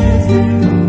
is the